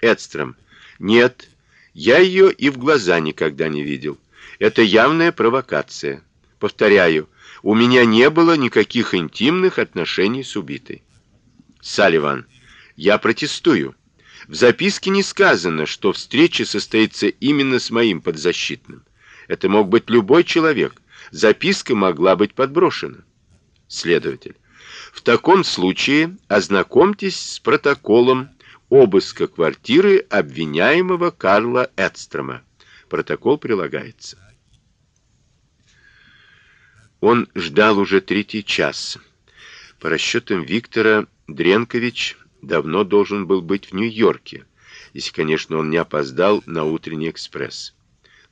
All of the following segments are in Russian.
Эдстром. Нет, я ее и в глаза никогда не видел. Это явная провокация. Повторяю, у меня не было никаких интимных отношений с убитой. Салливан. Я протестую. В записке не сказано, что встреча состоится именно с моим подзащитным. Это мог быть любой человек. Записка могла быть подброшена. Следователь. В таком случае ознакомьтесь с протоколом обыска квартиры обвиняемого Карла Эдстрома. Протокол прилагается. Он ждал уже третий час. По расчетам Виктора, Дренкович давно должен был быть в Нью-Йорке, если, конечно, он не опоздал на утренний экспресс.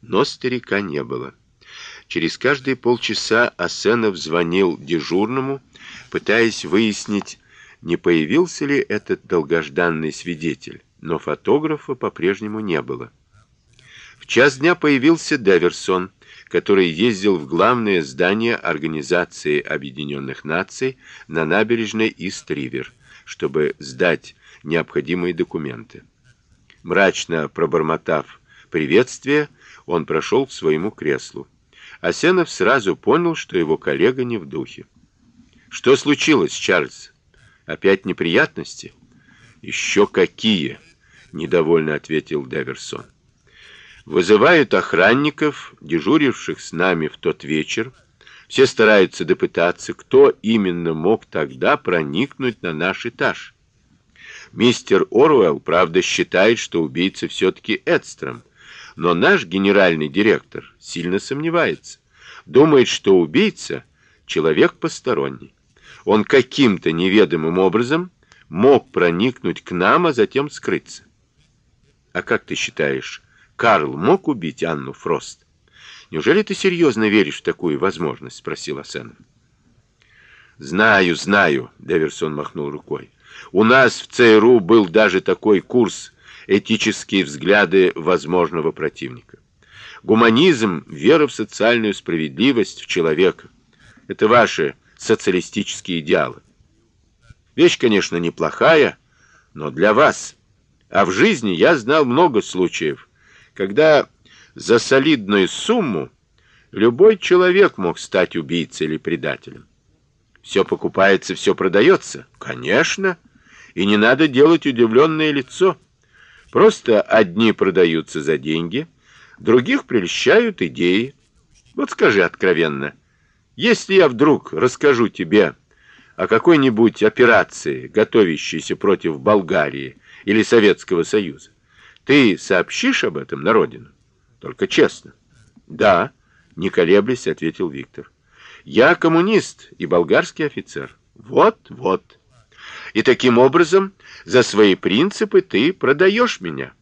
Но старика не было. Через каждые полчаса Асенов звонил дежурному, пытаясь выяснить, не появился ли этот долгожданный свидетель, но фотографа по-прежнему не было. В час дня появился Деверсон, который ездил в главное здание Организации Объединенных Наций на набережной Ист-Ривер, чтобы сдать необходимые документы. Мрачно пробормотав приветствие, он прошел к своему креслу. Асенов сразу понял, что его коллега не в духе. Что случилось, Чарльз? Опять неприятности? Еще какие? недовольно ответил Деверсон. Вызывают охранников, дежуривших с нами в тот вечер. Все стараются допытаться, кто именно мог тогда проникнуть на наш этаж. Мистер Оруэлл, правда, считает, что убийца все таки Эдстром, но наш генеральный директор сильно сомневается. Думает, что убийца человек посторонний. Он каким-то неведомым образом мог проникнуть к нам, а затем скрыться. А как ты считаешь, Карл мог убить Анну Фрост? Неужели ты серьезно веришь в такую возможность, спросил Асенов. Знаю, знаю, Деверсон махнул рукой. У нас в ЦРУ был даже такой курс этические взгляды возможного противника. Гуманизм, вера в социальную справедливость в человека это ваши социалистические идеалы. Вещь, конечно, неплохая, но для вас. А в жизни я знал много случаев, когда за солидную сумму любой человек мог стать убийцей или предателем. Все покупается, все продается? Конечно. И не надо делать удивленное лицо. Просто одни продаются за деньги, других прельщают идеи. Вот скажи откровенно, если я вдруг расскажу тебе о какой-нибудь операции, готовящейся против Болгарии или Советского Союза, ты сообщишь об этом на родину? Только честно. Да, не колеблясь, ответил Виктор. Я коммунист и болгарский офицер. Вот, вот. И таким образом за свои принципы ты продаешь меня.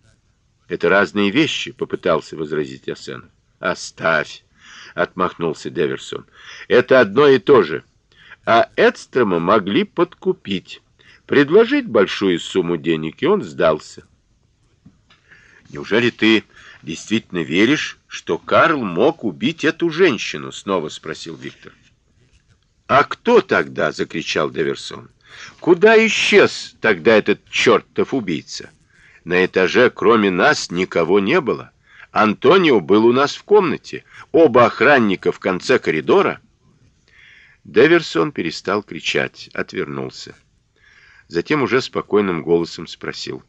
Это разные вещи, попытался возразить Асенов. Оставь, отмахнулся Деверсон. Это одно и то же. А Эдстрома могли подкупить, предложить большую сумму денег, и он сдался. Неужели ты действительно веришь, что Карл мог убить эту женщину? снова спросил Виктор. А кто тогда, закричал Деверсон. Куда исчез тогда этот чертов убийца? На этаже, кроме нас, никого не было. Антонио был у нас в комнате. Оба охранника в конце коридора. Деверсон перестал кричать, отвернулся. Затем уже спокойным голосом спросил: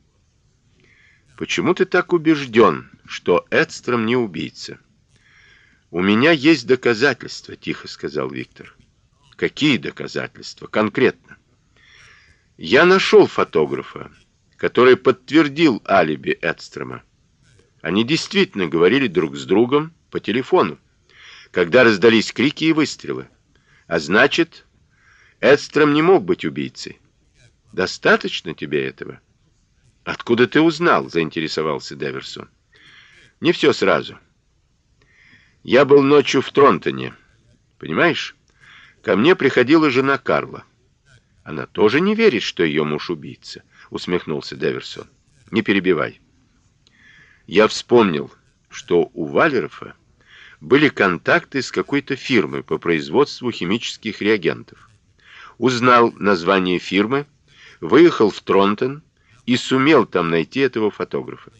"Почему ты так убежден, что Эдстром не убийца?" "У меня есть доказательства", тихо сказал Виктор. "Какие доказательства конкретно?" "Я нашел фотографа, который подтвердил алиби Эдстрома. Они действительно говорили друг с другом по телефону, когда раздались крики и выстрелы. А значит, Эдстром не мог быть убийцей. Достаточно тебе этого? Откуда ты узнал? заинтересовался Деверсон. Не все сразу. Я был ночью в Тронтоне. Понимаешь? Ко мне приходила жена Карла. Она тоже не верит, что ее муж убийца, усмехнулся Деверсон. Не перебивай. Я вспомнил, что у Валерова были контакты с какой-то фирмой по производству химических реагентов. Узнал название фирмы, выехал в Тронтон и сумел там найти этого фотографа.